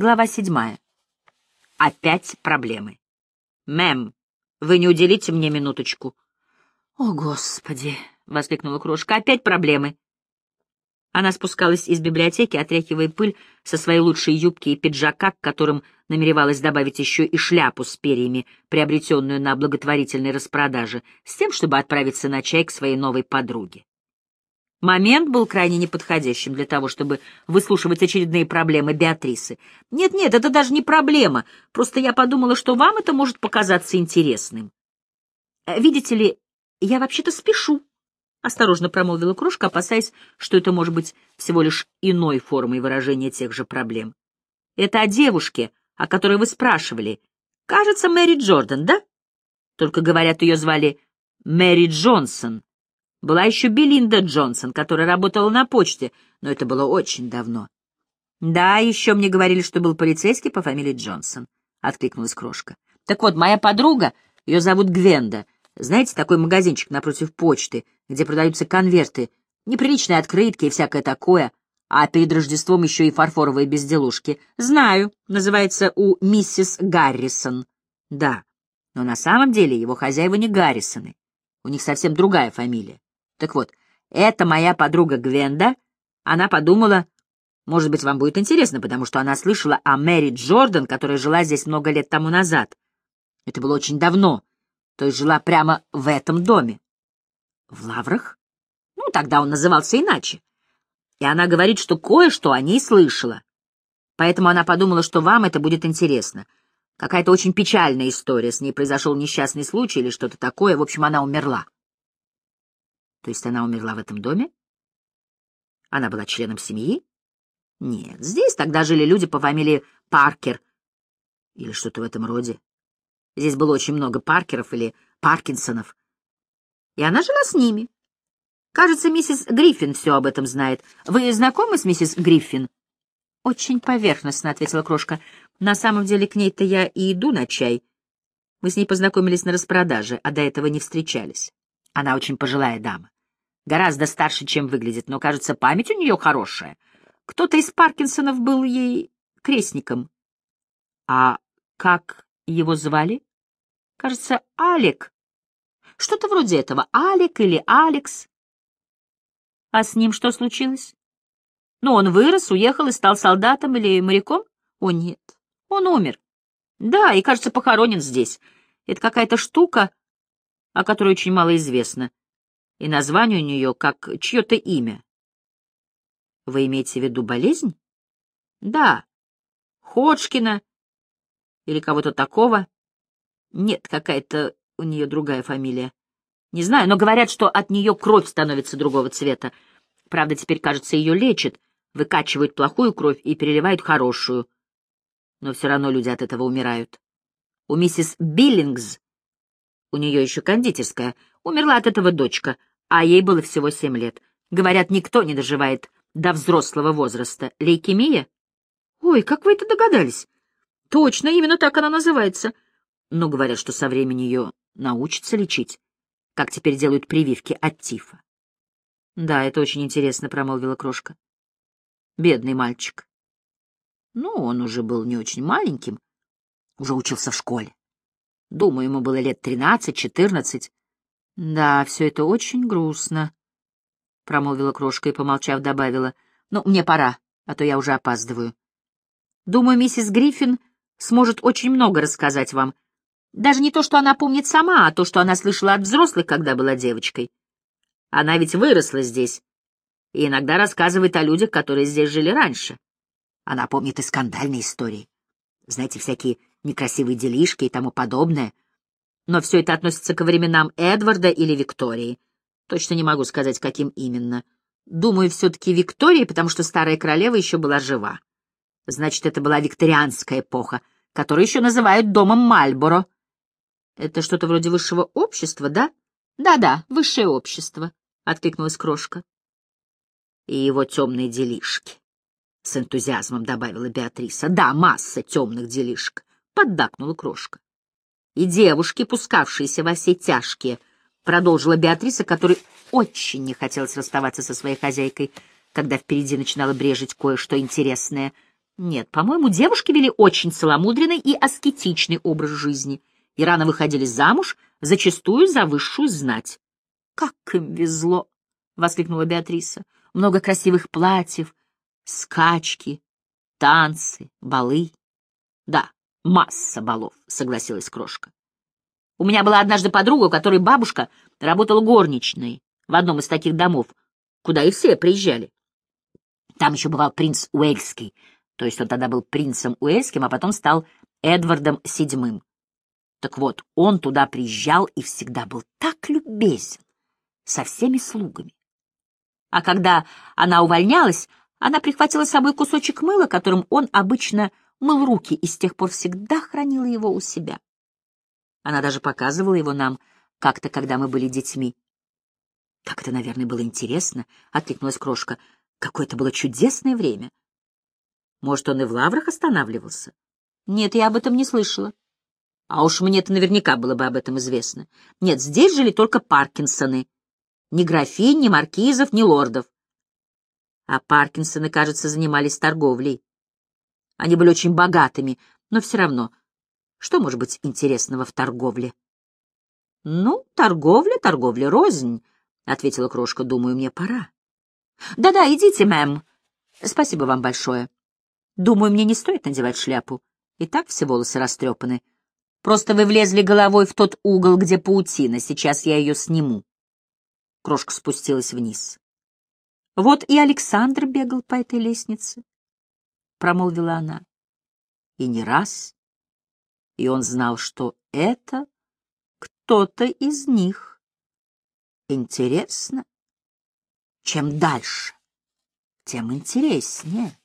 Глава седьмая. Опять проблемы. «Мэм, вы не уделите мне минуточку?» «О, Господи!» — воскликнула крошка. «Опять проблемы!» Она спускалась из библиотеки, отряхивая пыль со своей лучшей юбки и пиджака, к которым намеревалась добавить еще и шляпу с перьями, приобретенную на благотворительной распродаже, с тем, чтобы отправиться на чай к своей новой подруге. Момент был крайне неподходящим для того, чтобы выслушивать очередные проблемы Беатрисы. «Нет-нет, это даже не проблема, просто я подумала, что вам это может показаться интересным». «Видите ли, я вообще-то спешу», — осторожно промолвила Крошка, опасаясь, что это может быть всего лишь иной формой выражения тех же проблем. «Это о девушке, о которой вы спрашивали. Кажется, Мэри Джордан, да? Только, говорят, ее звали Мэри Джонсон. Была еще Белинда Джонсон, которая работала на почте, но это было очень давно. Да, еще мне говорили, что был полицейский по фамилии Джонсон», — откликнулась Крошка. «Так вот, моя подруга, ее зовут Гвенда, знаете, такой магазинчик напротив почты, где продаются конверты, неприличные открытки и всякое такое, а перед Рождеством еще и фарфоровые безделушки. Знаю, называется у миссис Гаррисон. Да, но на самом деле его хозяева не Гаррисоны. У них совсем другая фамилия. Так вот, это моя подруга Гвенда. Она подумала, может быть, вам будет интересно, потому что она слышала о Мэри Джордан, которая жила здесь много лет тому назад. Это было очень давно, то есть жила прямо в этом доме. В Лаврах? Ну, тогда он назывался иначе. И она говорит, что кое-что о ней слышала. Поэтому она подумала, что вам это будет интересно. Какая-то очень печальная история. С ней произошел несчастный случай или что-то такое. В общем, она умерла. То есть она умерла в этом доме? Она была членом семьи? Нет, здесь тогда жили люди по фамилии Паркер или что-то в этом роде. Здесь было очень много Паркеров или Паркинсонов. И она жила с ними. Кажется, миссис Гриффин все об этом знает. Вы знакомы с миссис Гриффин? Очень поверхностно, — ответила крошка. На самом деле к ней-то я и иду на чай. Мы с ней познакомились на распродаже, а до этого не встречались. Она очень пожилая дама. Гораздо старше, чем выглядит, но, кажется, память у нее хорошая. Кто-то из Паркинсонов был ей крестником. А как его звали? Кажется, Алек. Что-то вроде этого. Алек или Алекс. А с ним что случилось? Ну, он вырос, уехал и стал солдатом или моряком? О, нет. Он умер. Да, и, кажется, похоронен здесь. Это какая-то штука, о которой очень мало известно. И название у нее как чье-то имя. Вы имеете в виду болезнь? Да. Ходжкина или кого-то такого. Нет, какая-то у нее другая фамилия. Не знаю, но говорят, что от нее кровь становится другого цвета. Правда, теперь, кажется, ее лечат, выкачивают плохую кровь и переливают хорошую. Но все равно люди от этого умирают. У миссис Биллингс, у нее еще кондитерская, умерла от этого дочка, а ей было всего семь лет. Говорят, никто не доживает до взрослого возраста. Лейкемия? Ой, как вы это догадались? Точно, именно так она называется но говорят, что со временем ее научатся лечить, как теперь делают прививки от тифа. — Да, это очень интересно, — промолвила крошка. — Бедный мальчик. Ну, он уже был не очень маленьким, уже учился в школе. Думаю, ему было лет тринадцать-четырнадцать. — Да, все это очень грустно, — промолвила крошка и, помолчав, добавила. — Ну, мне пора, а то я уже опаздываю. Думаю, миссис Гриффин сможет очень много рассказать вам, — даже не то, что она помнит сама, а то, что она слышала от взрослых, когда была девочкой. Она ведь выросла здесь и иногда рассказывает о людях, которые здесь жили раньше. Она помнит и скандальные истории. Знаете, всякие некрасивые делишки и тому подобное. Но все это относится к временам Эдварда или Виктории. Точно не могу сказать, каким именно. Думаю, все-таки Виктории, потому что старая королева еще была жива. Значит, это была викторианская эпоха, которую еще называют домом Мальборо — это что-то вроде высшего общества, да? Да-да, высшее общество, — откликнулась крошка. И его темные делишки. С энтузиазмом добавила Беатриса. Да, масса темных делишек, — поддакнула крошка. И девушки, пускавшиеся во все тяжкие, — продолжила Беатриса, которой очень не хотелось расставаться со своей хозяйкой, когда впереди начинало брежить кое-что интересное — Нет, по-моему, девушки вели очень целомудренный и аскетичный образ жизни и рано выходили замуж, зачастую за высшую знать. «Как им везло!» — воскликнула Беатриса. «Много красивых платьев, скачки, танцы, балы». «Да, масса балов», — согласилась Крошка. «У меня была однажды подруга, у которой бабушка работала горничной в одном из таких домов, куда и все приезжали. Там еще бывал принц Уэльский, то есть он тогда был принцем Уэльским, а потом стал Эдвардом VII. Так вот, он туда приезжал и всегда был так любезен со всеми слугами. А когда она увольнялась, она прихватила с собой кусочек мыла, которым он обычно мыл руки, и с тех пор всегда хранила его у себя. Она даже показывала его нам как-то, когда мы были детьми. «Как это, наверное, было интересно!» — откликнулась крошка. «Какое это было чудесное время!» Может, он и в лаврах останавливался? Нет, я об этом не слышала. А уж мне-то наверняка было бы об этом известно. Нет, здесь жили только Паркинсоны. Ни графинь, ни маркизов, ни лордов. А Паркинсоны, кажется, занимались торговлей. Они были очень богатыми, но все равно, что может быть интересного в торговле? — Ну, торговля, торговля, рознь, — ответила крошка, — думаю, мне пора. Да — Да-да, идите, мэм. Спасибо вам большое. Думаю, мне не стоит надевать шляпу. И так все волосы растрепаны. Просто вы влезли головой в тот угол, где паутина. Сейчас я ее сниму. Крошка спустилась вниз. Вот и Александр бегал по этой лестнице, — промолвила она. И не раз. И он знал, что это кто-то из них. Интересно. Чем дальше, тем интереснее.